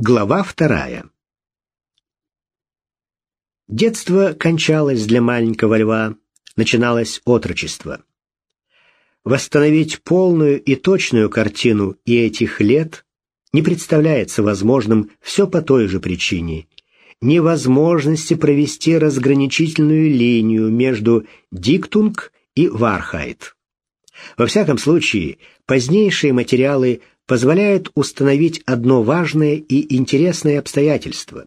Глава вторая. Детство кончалось для маленького льва, начиналось отрочество. Восстановить полную и точную картину и этих лет не представляется возможным все по той же причине – невозможности провести разграничительную линию между диктунг и вархайт. Во всяком случае, позднейшие материалы позволяет установить одно важное и интересное обстоятельство.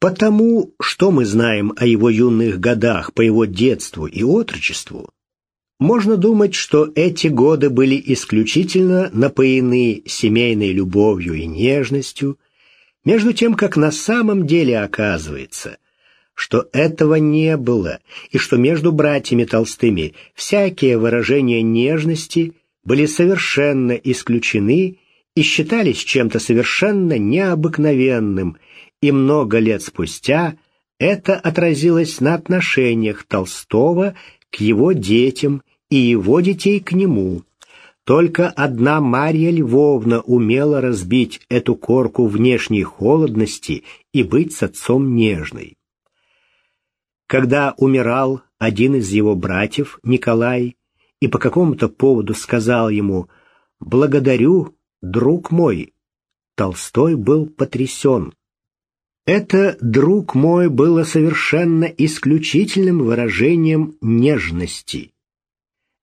Потому, что мы знаем о его юных годах по его детству и отрочеству, можно думать, что эти годы были исключительно напоены семейной любовью и нежностью, между тем, как на самом деле оказывается, что этого не было, и что между братьями Толстыми всякие выражения нежности были совершенно исключены и считались чем-то совершенно необыкновенным, и много лет спустя это отразилось на отношениях Толстого к его детям и его детей к нему. Только одна Марья Львовна умела разбить эту корку внешней холодности и быть с отцом нежной. Когда умирал один из его братьев, Николай, и по какому-то поводу сказал ему «Благодарю, друг мой». Толстой был потрясен. Это, друг мой, было совершенно исключительным выражением нежности.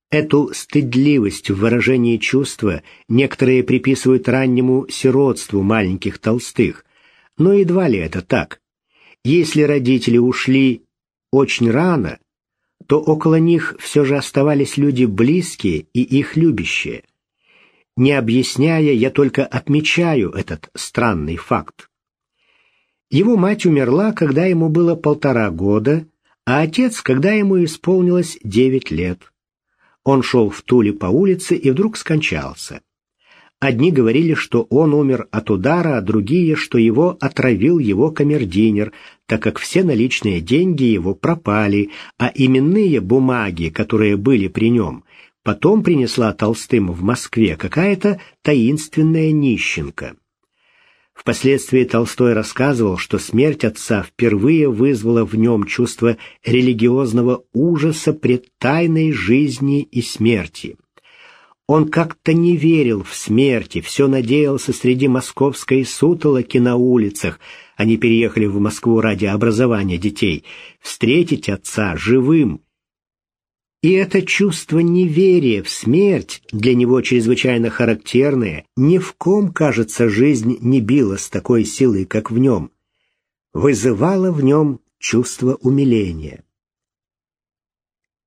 Эту стыдливость в выражении чувства некоторые приписывают раннему сиротству маленьких толстых, но едва ли это так. Если родители ушли очень рано, то около них все же оставались люди близкие и их любящие. Не объясняя, я только отмечаю этот странный факт. Его мать умерла, когда ему было полтора года, а отец, когда ему исполнилось девять лет. Он шел в Туле по улице и вдруг скончался. Одни говорили, что он умер от удара, а другие, что его отравил его камердинер, так как все наличные деньги его пропали, а именные бумаги, которые были при нем, потом принесла Толстым в Москве какая-то таинственная нищенка. Впоследствии Толстой рассказывал, что смерть отца впервые вызвала в нем чувство религиозного ужаса пред тайной жизни и смерти. Он как-то не верил в смерть и все надеялся среди московской сутолоки на улицах, они переехали в Москву ради образования детей, встретить отца живым. И это чувство неверия в смерть, для него чрезвычайно характерное, ни в ком, кажется, жизнь не била с такой силой, как в нем, вызывало в нем чувство умиления.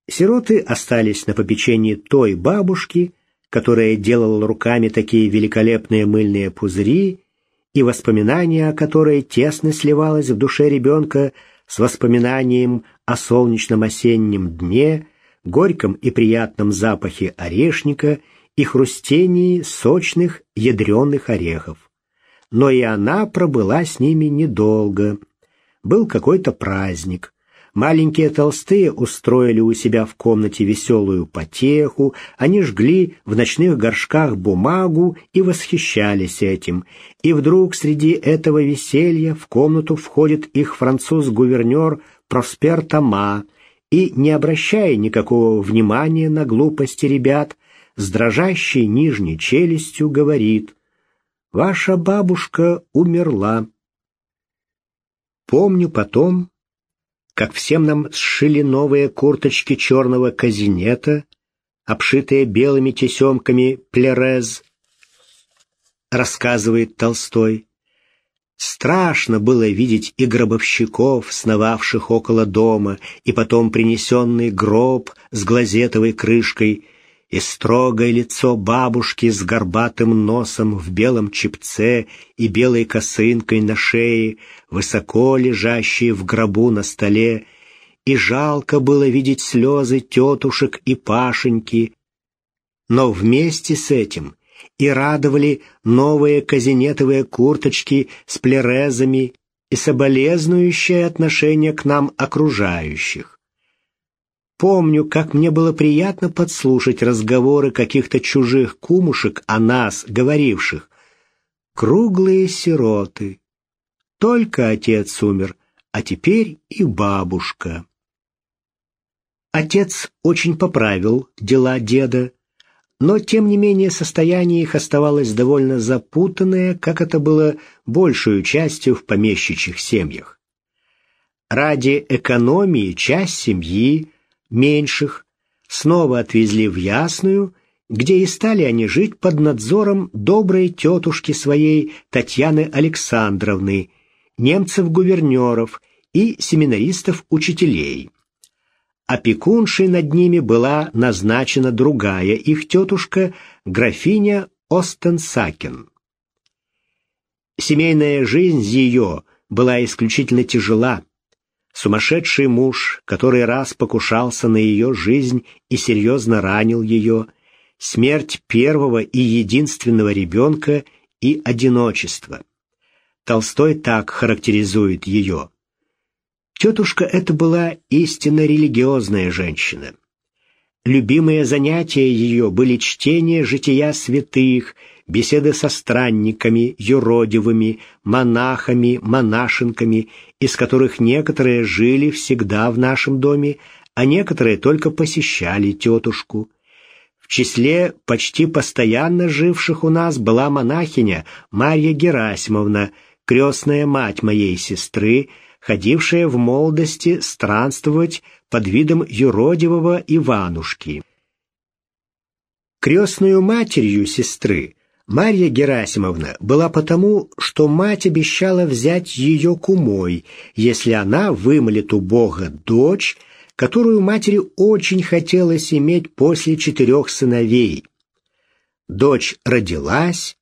Сироты остались на попечении той бабушки, которая делала руками такие великолепные мыльные пузыри, и воспоминание о которой тесно сливалось в душе ребенка с воспоминанием о солнечном осеннем дне, горьком и приятном запахе орешника и хрустении сочных ядреных орехов. Но и она пробыла с ними недолго. Был какой-то праздник — Маленькие толстые устроили у себя в комнате веселую потеху, они жгли в ночных горшках бумагу и восхищались этим. И вдруг среди этого веселья в комнату входит их француз-гувернер Проспер Тома и, не обращая никакого внимания на глупости ребят, с дрожащей нижней челюстью говорит «Ваша бабушка умерла». Помню потом, как всем нам сшили новые курточки черного казинета, обшитые белыми тесемками плерез, рассказывает Толстой. Страшно было видеть и гробовщиков, сновавших около дома, и потом принесенный гроб с глазетовой крышкой — и строгое лицо бабушки с горбатым носом в белом чепце и белой косынкой на шее, высоко лежащие в гробу на столе, и жалко было видеть слезы тетушек и Пашеньки. Но вместе с этим и радовали новые казинетовые курточки с плерезами и соболезнующее отношение к нам окружающих. Помню, как мне было приятно подслушать разговоры каких-то чужих кумушек о нас, говоривших. круглые сироты. Только отец умер, а теперь и бабушка. Отец очень поправил дела деда, но тем не менее состояние их оставалось довольно запутанное, как это было большую частью в помещичьих семьях. Ради экономии часть семьи, меньших, снова отвезли в Ясную, где и стали они жить под надзором доброй тетушки своей Татьяны Александровны, немцев-гувернеров и семинаристов-учителей. Опекуншей над ними была назначена другая их тетушка, графиня Остенсакен. Семейная жизнь ее была исключительно тяжела. Сумасшедший муж, который раз покушался на ее жизнь и серьезно ранил ее, смерть первого и единственного ребенка и одиночество. Толстой так характеризует ее. Тетушка эта была истинно религиозная женщина. Любимые занятия ее были чтение жития святых, беседы со странниками, юродивыми, монахами, монашенками, из которых некоторые жили всегда в нашем доме, а некоторые только посещали тетушку. В числе почти постоянно живших у нас была монахиня Марья Герасимовна, крестная мать моей сестры, ходившая в молодости странствовать под видом юродивого Иванушки. Крестную матерью сестры Марья Герасимовна была потому, что мать обещала взять ее кумой, если она вымолит у Бога дочь, которую матери очень хотелось иметь после четырех сыновей. Дочь родилась,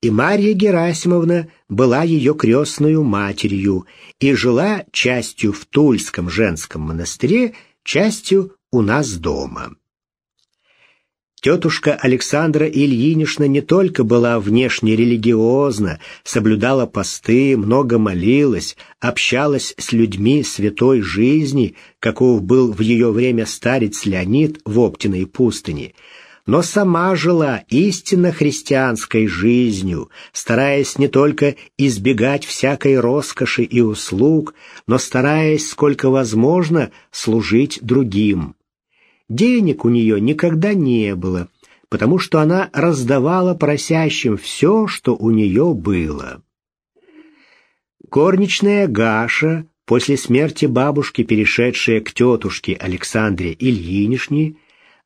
и Марья Герасимовна была ее крестную матерью и жила частью в Тульском женском монастыре, частью у нас дома. Тетушка Александра Ильинична не только была внешне религиозна, соблюдала посты, много молилась, общалась с людьми святой жизни, каков был в ее время старец Леонид в Оптиной пустыне – но сама жила истинно христианской жизнью, стараясь не только избегать всякой роскоши и услуг, но стараясь, сколько возможно, служить другим. Денег у нее никогда не было, потому что она раздавала просящим все, что у нее было. Горничная Гаша, после смерти бабушки, перешедшая к тетушке Александре Ильинишне,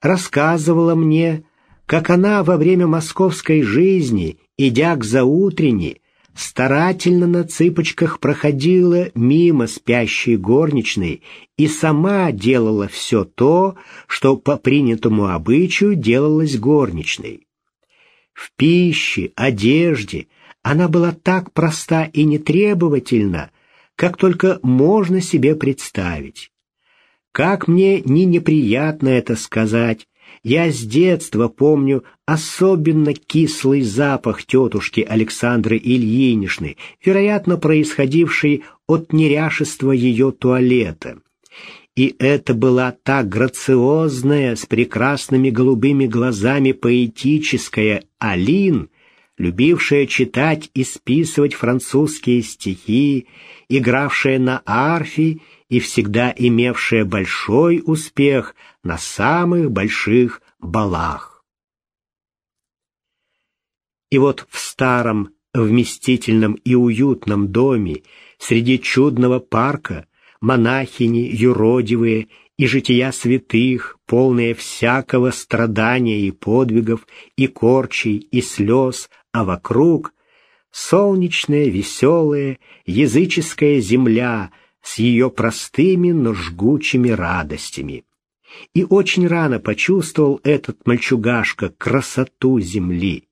рассказывала мне, как она во время московской жизни, идя к заутренне, старательно на цыпочках проходила мимо спящей горничной и сама делала все то, что по принятому обычаю делалось горничной. В пище, одежде она была так проста и нетребовательна, как только можно себе представить. Как мне не неприятно это сказать, я с детства помню особенно кислый запах тетушки Александры Ильиничны, вероятно, происходивший от неряшества ее туалета. И это была та грациозная, с прекрасными голубыми глазами поэтическая Алин, любившая читать и списывать французские стихи, игравшая на арфе и всегда имевшая большой успех на самых больших балах. И вот в старом, вместительном и уютном доме среди чудного парка монахини юродивые и жития святых, полные всякого страдания и подвигов, и корчей, и слез, а вокруг солнечная, веселая, языческая земля — с ее простыми, но жгучими радостями. И очень рано почувствовал этот мальчугашка красоту земли.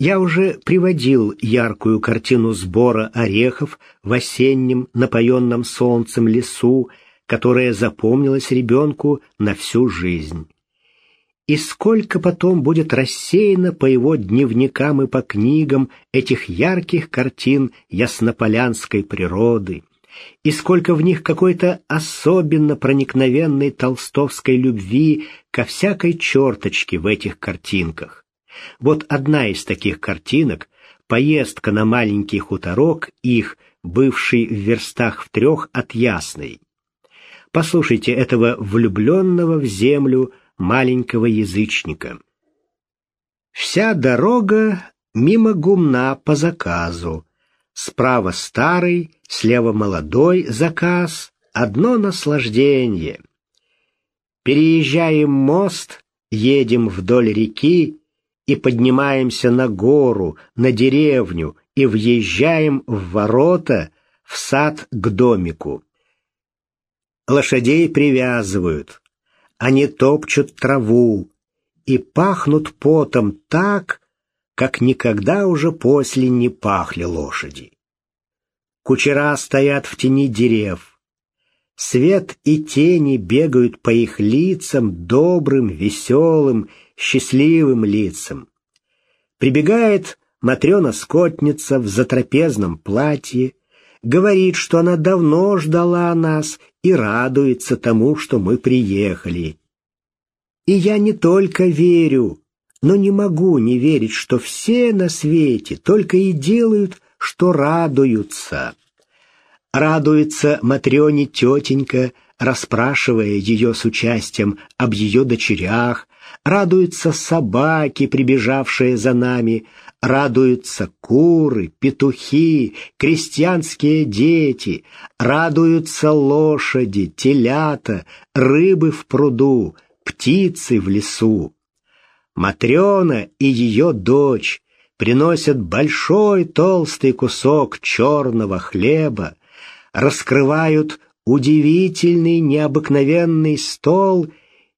Я уже приводил яркую картину сбора орехов в осеннем, напоенном солнцем лесу, которая запомнилась ребенку на всю жизнь. И сколько потом будет рассеяно по его дневникам и по книгам этих ярких картин яснополянской природы, и сколько в них какой-то особенно проникновенной толстовской любви ко всякой черточке в этих картинках. Вот одна из таких картинок поездка на маленький хуторок их, бывший в верстах в трех от Ясной. Послушайте этого влюбленного в землю маленького язычника. Вся дорога мимо гумна по заказу. Справа старый, слева молодой заказ, одно наслаждение. Переезжаем мост, едем вдоль реки и поднимаемся на гору, на деревню и въезжаем в ворота, в сад к домику. Лошадей привязывают, они топчут траву и пахнут потом так, как никогда уже после не пахли лошади. Кучера стоят в тени дерев. Свет и тени бегают по их лицам, добрым, веселым, счастливым лицам. Прибегает Матрена-скотница в затрапезном платье, говорит, что она давно ждала нас и радуется тому, что мы приехали. И я не только верю, но не могу не верить, что все на свете только и делают, что радуются. Радуется Матрёне тетенька, расспрашивая ее с участием об ее дочерях, радуются собаки, прибежавшие за нами, радуются куры, петухи, крестьянские дети, радуются лошади, телята, рыбы в пруду, птицы в лесу. Матрёна и ее дочь приносят большой толстый кусок черного хлеба, раскрывают удивительный необыкновенный стол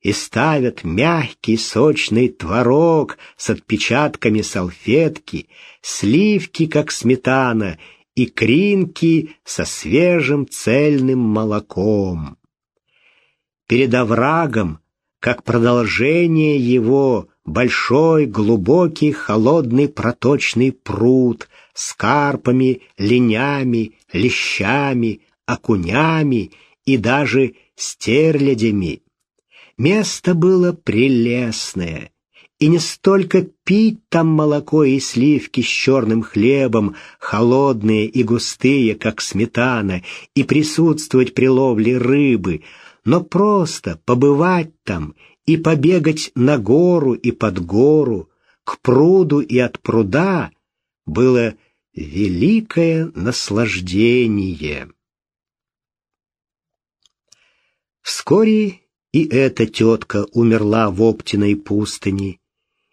и ставят мягкий сочный творог с отпечатками салфетки, сливки, как сметана, и кринки со свежим цельным молоком. Перед оврагом, как продолжение его, большой, глубокий, холодный проточный пруд с карпами, ленями, лещами, окунями и даже стерлядями. Место было прелестное, и не столько пить там молоко и сливки с черным хлебом, холодные и густые, как сметана, и присутствовать при ловле рыбы, но просто побывать там и побегать на гору и под гору, к пруду и от пруда было великое наслаждение. Вскоре и эта тетка умерла в Оптиной пустыне,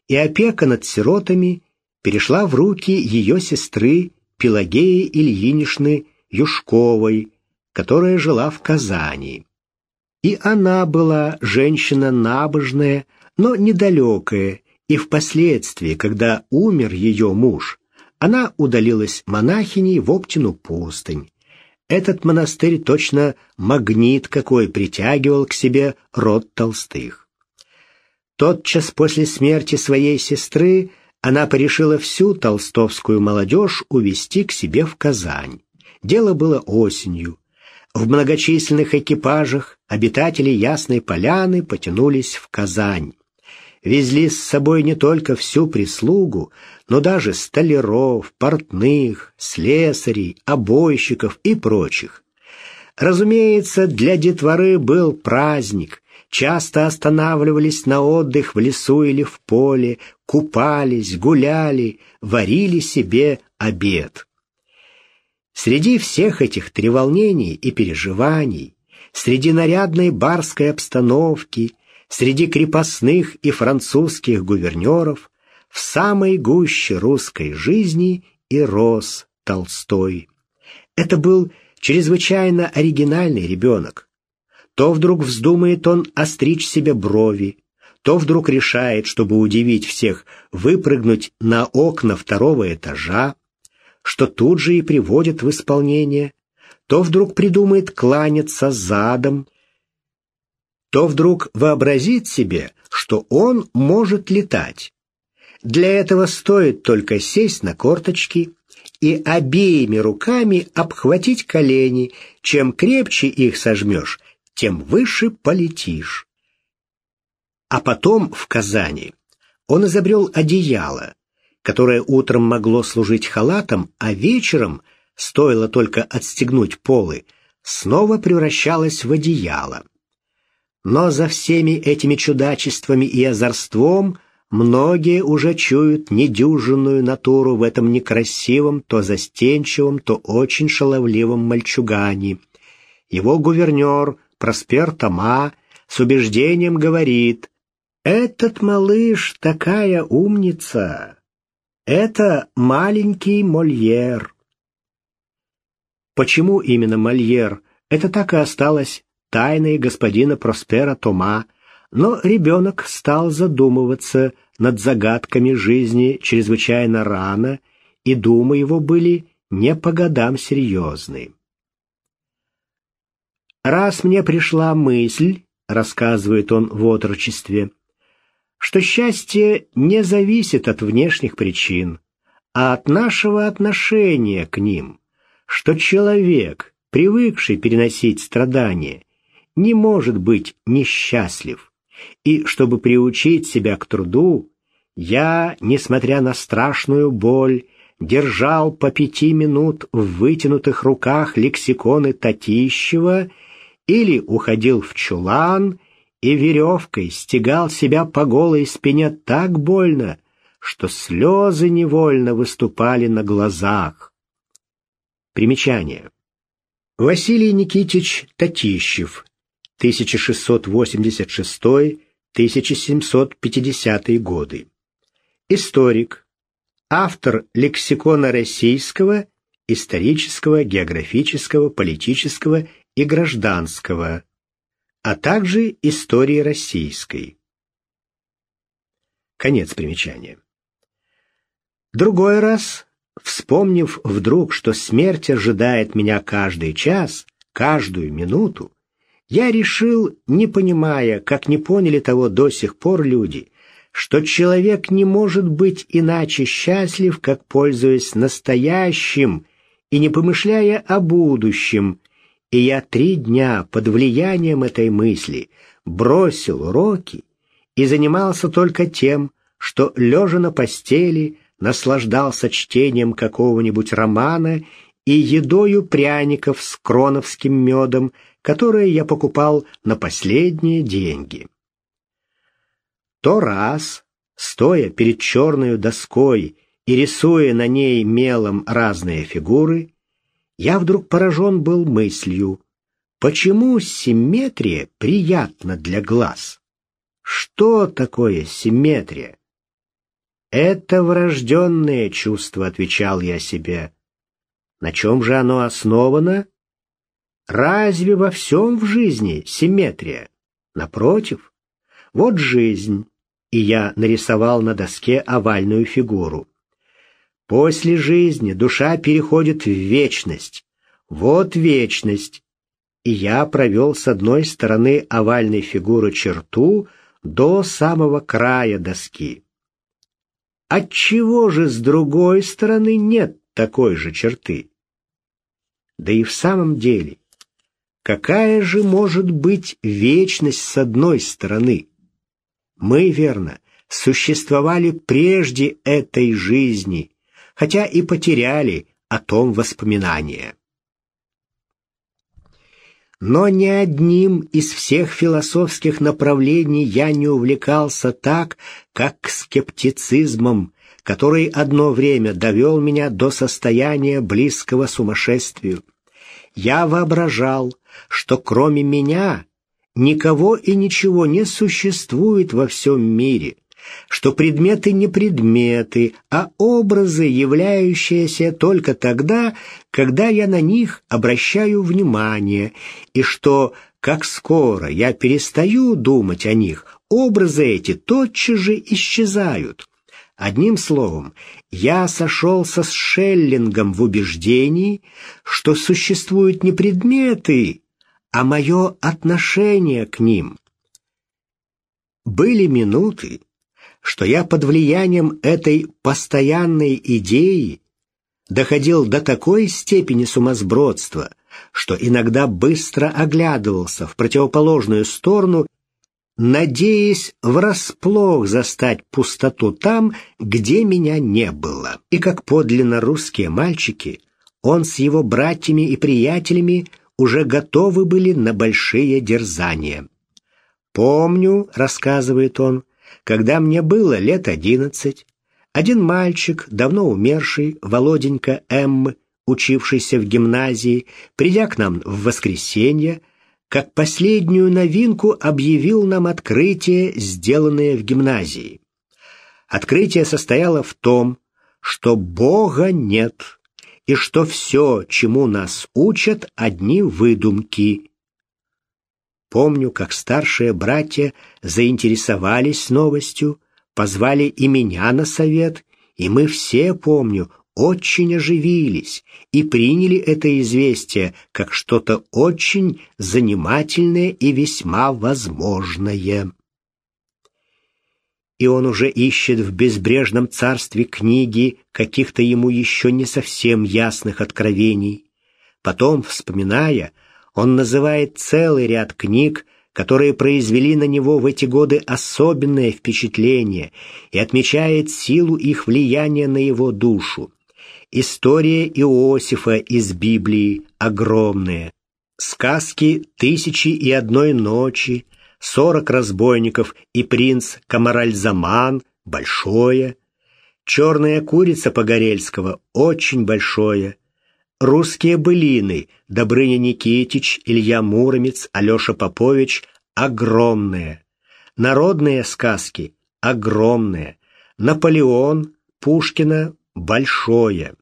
и опека над сиротами перешла в руки ее сестры Пелагеи Ильиничны Юшковой, которая жила в Казани. И она была женщина набожная, но недалекая, и впоследствии, когда умер ее муж, она удалилась монахиней в Оптину пустынь. Этот монастырь точно магнит какой притягивал к себе род Толстых. Тотчас после смерти своей сестры она порешила всю толстовскую молодежь увезти к себе в Казань. Дело было осенью. В многочисленных экипажах обитатели Ясной Поляны потянулись в Казань. Везли с собой не только всю прислугу, но даже столяров, портных, слесарей, обойщиков и прочих. Разумеется, для детворы был праздник. Часто останавливались на отдых в лесу или в поле, купались, гуляли, варили себе обед. Среди всех этих треволнений и переживаний, среди нарядной барской обстановки, среди крепостных и французских гувернеров, в самой гуще русской жизни и рос Толстой. Это был чрезвычайно оригинальный ребенок. То вдруг вздумает он остричь себе брови, то вдруг решает, чтобы удивить всех, выпрыгнуть на окна второго этажа, что тут же и приводит в исполнение, то вдруг придумает кланяться задом, то вдруг вообразит себе, что он может летать. Для этого стоит только сесть на корточки и обеими руками обхватить колени. Чем крепче их сожмешь, тем выше полетишь. А потом в Казани он изобрел одеяло, которое утром могло служить халатом, а вечером, стоило только отстегнуть полы, снова превращалось в одеяло. Но за всеми этими чудачествами и озорством многие уже чуют недюжинную натуру в этом некрасивом, то застенчивом, то очень шаловливом мальчугане. Его гувернер Проспер Тома с убеждением говорит «Этот малыш такая умница! Это маленький Мольер!» Почему именно Мольер? Это так и осталось тайной господина Проспера Тома, но ребенок стал задумываться над загадками жизни чрезвычайно рано, и думы его были не по годам серьезны. «Раз мне пришла мысль, — рассказывает он в отрочестве, — что счастье не зависит от внешних причин, а от нашего отношения к ним, что человек, привыкший переносить страдания, не может быть несчастлив, и чтобы приучить себя к труду, я, несмотря на страшную боль, держал по пяти минут в вытянутых руках лексиконы Татищева или уходил в чулан и веревкой стегал себя по голой спине так больно, что слезы невольно выступали на глазах. Примечание. Василий Никитич Татищев, 1686-1750 годы. Историк, автор лексикона российского, исторического, географического, политического и гражданского, а также истории российской. Конец примечания. Другой раз, вспомнив вдруг, что смерть ожидает меня каждый час, каждую минуту, я решил, не понимая, как не поняли того до сих пор люди, что человек не может быть иначе счастлив, как пользуясь настоящим и не помышляя о будущем, и я три дня под влиянием этой мысли бросил уроки и занимался только тем, что, лежа на постели, наслаждался чтением какого-нибудь романа и едою пряников с кроновским медом, которые я покупал на последние деньги. То раз, стоя перед черной доской и рисуя на ней мелом разные фигуры, я вдруг поражен был мыслью, почему симметрия приятна для глаз? Что такое симметрия? Это врожденное чувство, отвечал я себе. На чем же оно основано? Разве во всем в жизни симметрия? Напротив, вот жизнь, и я нарисовал на доске овальную фигуру. После жизни душа переходит в вечность. Вот вечность. И я провел с одной стороны овальной фигуры черту до самого края доски. Отчего же с другой стороны нет такой же черты? Да и в самом деле, какая же может быть вечность с одной стороны? Мы, верно, существовали прежде этой жизни — хотя и потеряли о том воспоминания. Но ни одним из всех философских направлений я не увлекался так, как скептицизмом, который одно время довел меня до состояния близкого сумасшествию. Я воображал, что кроме меня никого и ничего не существует во всем мире — что предметы не предметы, а образы, являющиеся только тогда, когда я на них обращаю внимание, и что, как скоро я перестаю думать о них, образы эти тотчас же исчезают. Одним словом, я сошелся с Шеллингом в убеждении, что существуют не предметы, а мое отношение к ним. Были минуты, что я под влиянием этой постоянной идеи доходил до такой степени сумасбродства, что иногда быстро оглядывался в противоположную сторону надеясь врасплох застать пустоту там, где меня не было. И как подлинно русские мальчики, он с его братьями и приятелями уже готовы были на большие дерзания. «Помню», — рассказывает он, — «когда мне было лет одиннадцать, один мальчик, давно умерший, Володенька М., учившийся в гимназии, придя к нам в воскресенье, как последнюю новинку объявил нам открытие, сделанное в гимназии. Открытие состояло в том, что Бога нет, и что все, чему нас учат, одни выдумки. Помню, как старшие братья заинтересовались новостью, позвали и меня на совет, и мы все, помню, очень оживились и приняли это известие как что-то очень занимательное и весьма возможное. И он уже ищет в безбрежном царстве книги каких-то ему еще не совсем ясных откровений. Потом, вспоминая, он называет целый ряд книг, которые произвели на него в эти годы особенное впечатление и отмечает силу их влияния на его душу. История Иосифа из Библии огромная. Сказки «Тысячи и одной ночи», «Сорок разбойников» и «Принц Камаральзаман» большое. «Черная курица» Погорельского очень большое. Русские былины Добрыня Никитич, Илья Муромец, Алеша Попович огромные. Народные сказки огромные. Наполеон Пушкина большое.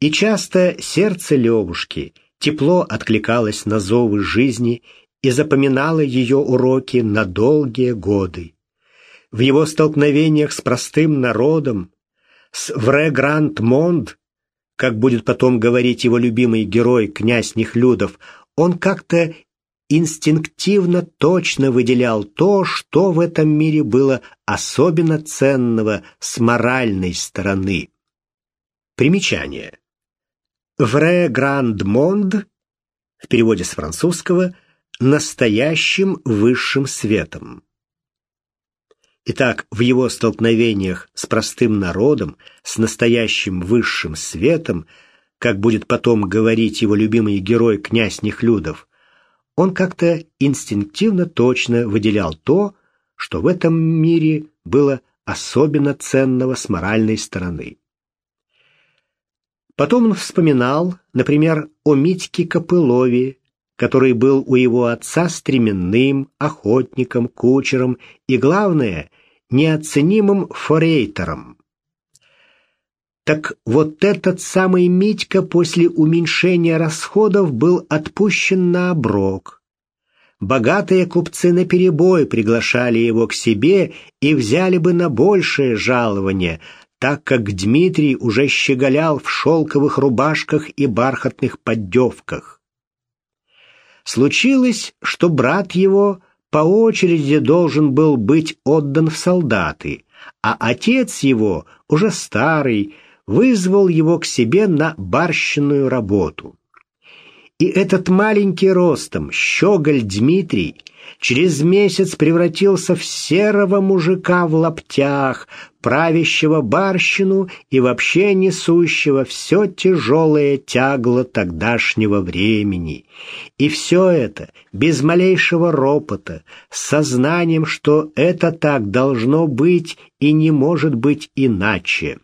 И часто сердце Левушки тепло откликалось на зовы жизни и запоминало ее уроки на долгие годы. В его столкновениях с простым народом, с «Вре Гранд Монд», как будет потом говорить его любимый герой, князь Нехлюдов, он как-то инстинктивно точно выделял то, что в этом мире было особенно ценного с моральной стороны. Примечание. «Вре гранд монд» в переводе с французского «настоящим высшим светом». Итак, в его столкновениях с простым народом, с настоящим высшим светом, как будет потом говорить его любимый герой князь Нехлюдов, он как-то инстинктивно точно выделял то, что в этом мире было особенно ценного с моральной стороны. Потом он вспоминал, например, о Митьке Копылове, который был у его отца стременным, охотником, кучером и, главное, неоценимым форейтером. Так вот этот самый Митька после уменьшения расходов был отпущен на оброк. Богатые купцы наперебой приглашали его к себе и взяли бы на большее жалование, так как Дмитрий уже щеголял в шелковых рубашках и бархатных поддевках. Случилось, что брат его по очереди должен был быть отдан в солдаты, а отец его, уже старый, вызвал его к себе на барщинную работу. И этот маленький ростом щеголь Дмитрий через месяц превратился в серого мужика в лаптях, правящего барщину и вообще несущего все тяжелое тягло тогдашнего времени. И все это без малейшего ропота, с сознанием, что это так должно быть и не может быть иначе.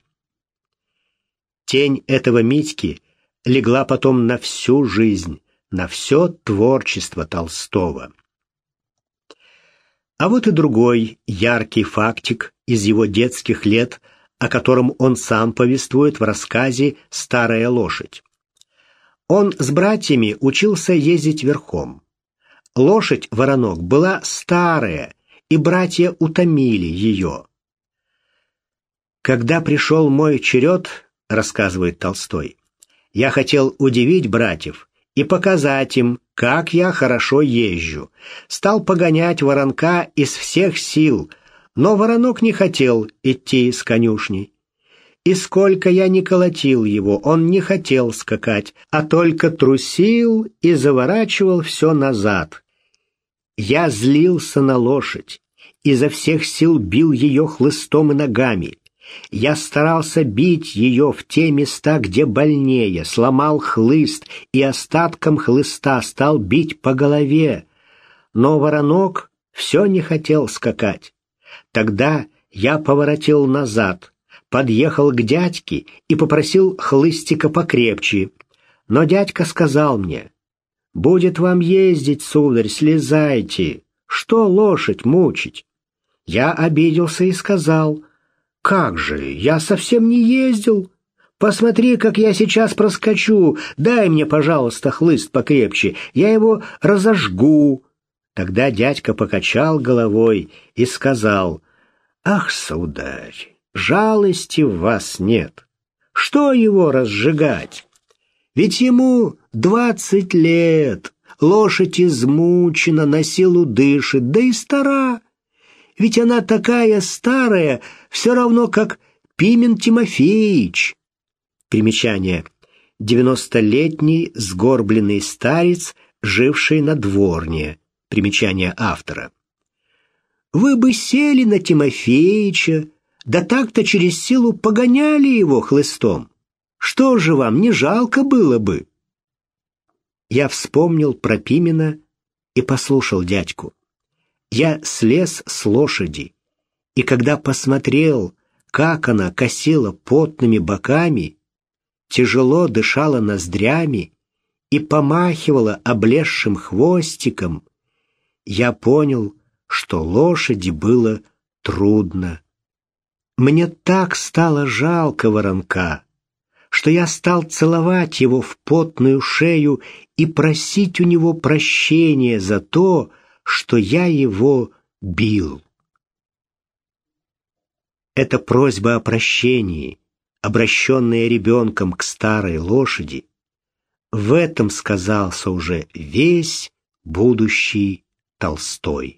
Тень этого Митьки легла потом на всю жизнь, на все творчество Толстого. А вот и другой яркий фактик из его детских лет, о котором он сам повествует в рассказе «Старая лошадь». Он с братьями учился ездить верхом. Лошадь-воронок была старая, и братья утомили ее. Когда пришел мой черед, рассказывает Толстой. Я хотел удивить братьев и показать им, как я хорошо езжу. Стал погонять воронка из всех сил, но воронок не хотел идти с конюшни. И сколько я не колотил его, он не хотел скакать, а только трусил и заворачивал все назад. Я злился на лошадь, изо всех сил бил ее хлыстом и ногами. Я старался бить ее в те места, где больнее, сломал хлыст и остатком хлыста стал бить по голове. Но воронок все не хотел скакать. Тогда я поворотил назад, подъехал к дядьке и попросил хлыстика покрепче. Но дядька сказал мне, «Будет вам ездить, сударь, слезайте. Что лошадь мучить?» Я обиделся и сказал, «Как же, я совсем не ездил. Посмотри, как я сейчас проскочу. Дай мне, пожалуйста, хлыст покрепче, я его разожгу». Тогда дядька покачал головой и сказал, «Ах, сударь, жалости в вас нет. Что его разжигать? Ведь ему двадцать лет, лошадь измучена, на силу дышит, да и стара. Ведь она такая старая, все равно как Пимен Тимофеевич. Примечание. Девяностолетний сгорбленный старец, живший на дворне. Примечание автора. Вы бы сели на Тимофеича, да так-то через силу погоняли его хлыстом. Что же вам, не жалко было бы? Я вспомнил про Пимена и послушал дядьку. Я слез с лошади, и когда посмотрел, как она косила потными боками, тяжело дышала ноздрями и помахивала облезшим хвостиком, я понял, что лошади было трудно. Мне так стало жалко воронка, что я стал целовать его в потную шею и просить у него прощения за то, что я его бил. Эта просьба о прощении, обращенная ребенком к старой лошади, в этом сказался уже весь будущий Толстой.